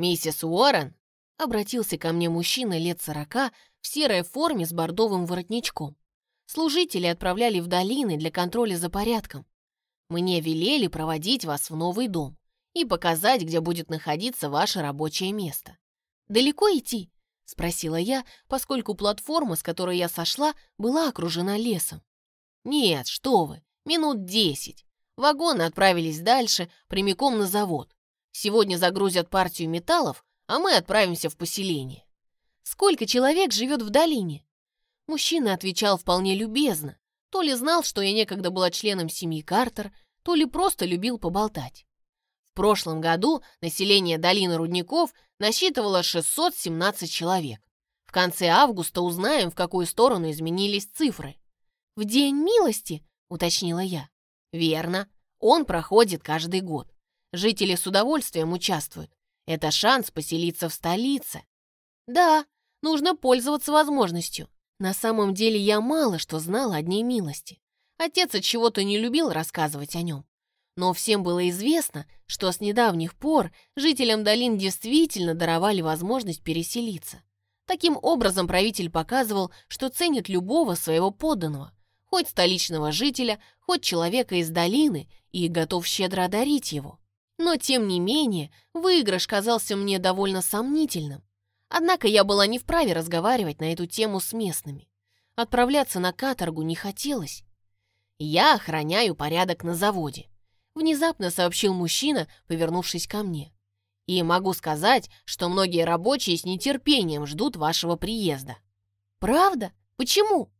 «Миссис Уоррен?» — обратился ко мне мужчина лет сорока в серой форме с бордовым воротничком. Служители отправляли в долины для контроля за порядком. Мне велели проводить вас в новый дом и показать, где будет находиться ваше рабочее место. «Далеко идти?» — спросила я, поскольку платформа, с которой я сошла, была окружена лесом. «Нет, что вы, минут десять. Вагоны отправились дальше, прямиком на завод. Сегодня загрузят партию металлов, а мы отправимся в поселение». «Сколько человек живет в долине?» Мужчина отвечал вполне любезно. То ли знал, что я некогда была членом семьи Картер, то ли просто любил поболтать. В прошлом году население долины рудников насчитывало 617 человек. В конце августа узнаем, в какую сторону изменились цифры. «В День милости?» — уточнила я. «Верно. Он проходит каждый год. Жители с удовольствием участвуют. Это шанс поселиться в столице». «Да, нужно пользоваться возможностью. На самом деле я мало что знала о Дне милости. Отец от чего-то не любил рассказывать о нем. Но всем было известно, что с недавних пор жителям долин действительно даровали возможность переселиться. Таким образом правитель показывал, что ценит любого своего подданного, хоть столичного жителя, хоть человека из долины, и готов щедро одарить его. Но, тем не менее, выигрыш казался мне довольно сомнительным. Однако я была не вправе разговаривать на эту тему с местными. Отправляться на каторгу не хотелось. «Я охраняю порядок на заводе», — внезапно сообщил мужчина, повернувшись ко мне. «И могу сказать, что многие рабочие с нетерпением ждут вашего приезда». «Правда? Почему?»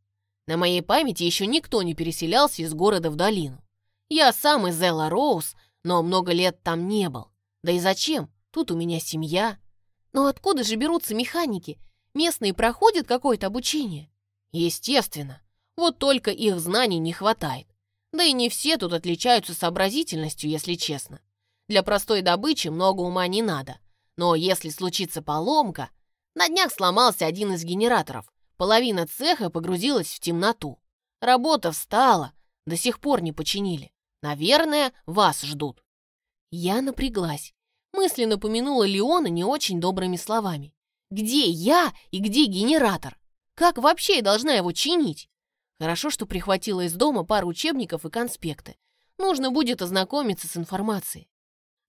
На моей памяти еще никто не переселялся из города в долину. Я сам из Элла Роуз, но много лет там не был. Да и зачем? Тут у меня семья. Но откуда же берутся механики? Местные проходят какое-то обучение? Естественно. Вот только их знаний не хватает. Да и не все тут отличаются сообразительностью, если честно. Для простой добычи много ума не надо. Но если случится поломка... На днях сломался один из генераторов. Половина цеха погрузилась в темноту. Работа встала, до сих пор не починили. Наверное, вас ждут. Я напряглась мысленно помянула Леона не очень добрыми словами. «Где я и где генератор? Как вообще я должна его чинить?» Хорошо, что прихватила из дома пару учебников и конспекты. Нужно будет ознакомиться с информацией.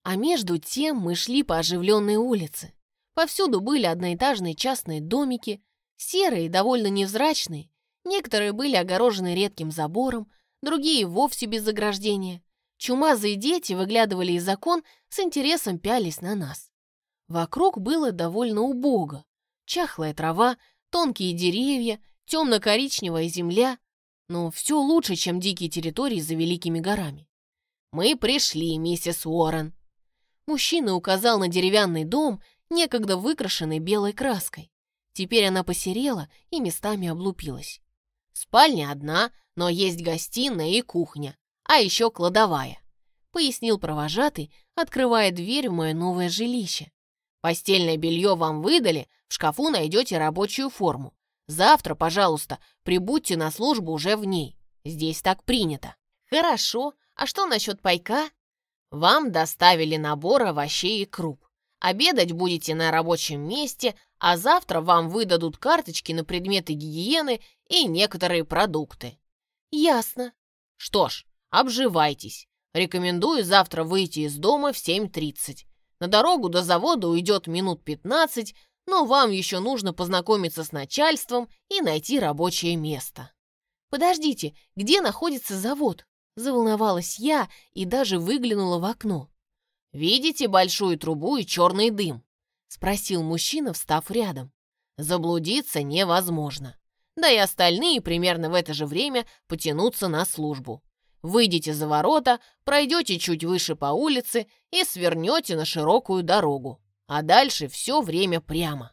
А между тем мы шли по оживленной улице. Повсюду были одноэтажные частные домики, серые, довольно невзрачные. Некоторые были огорожены редким забором, другие вовсе без заграждения. Чумазые дети выглядывали из окон, с интересом пялись на нас. Вокруг было довольно убого. Чахлая трава, тонкие деревья, темно-коричневая земля. Но все лучше, чем дикие территории за великими горами. «Мы пришли, миссис Уоррен». Мужчина указал на деревянный дом, некогда выкрашенный белой краской. Теперь она посерела и местами облупилась. Спальня одна, но есть гостиная и кухня а еще кладовая», — пояснил провожатый, открывая дверь в мое новое жилище. «Постельное белье вам выдали, в шкафу найдете рабочую форму. Завтра, пожалуйста, прибудьте на службу уже в ней. Здесь так принято». «Хорошо. А что насчет пайка?» «Вам доставили набор овощей и круп. Обедать будете на рабочем месте, а завтра вам выдадут карточки на предметы гигиены и некоторые продукты». «Ясно». «Что ж, Обживайтесь. Рекомендую завтра выйти из дома в 7.30. На дорогу до завода уйдет минут 15, но вам еще нужно познакомиться с начальством и найти рабочее место. «Подождите, где находится завод?» Заволновалась я и даже выглянула в окно. «Видите большую трубу и черный дым?» Спросил мужчина, встав рядом. «Заблудиться невозможно. Да и остальные примерно в это же время потянутся на службу. Выйдете за ворота, пройдете чуть выше по улице и свернете на широкую дорогу. А дальше все время прямо.